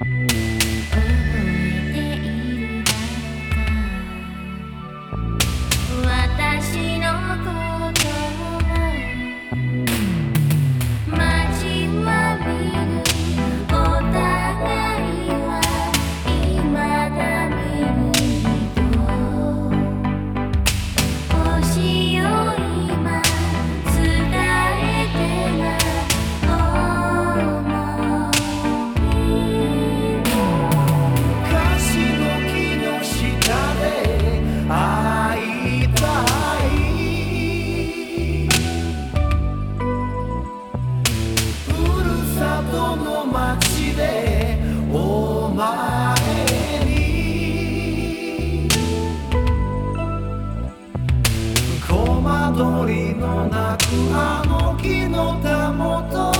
私の声前に。コマ撮りのなくあの木のたもと。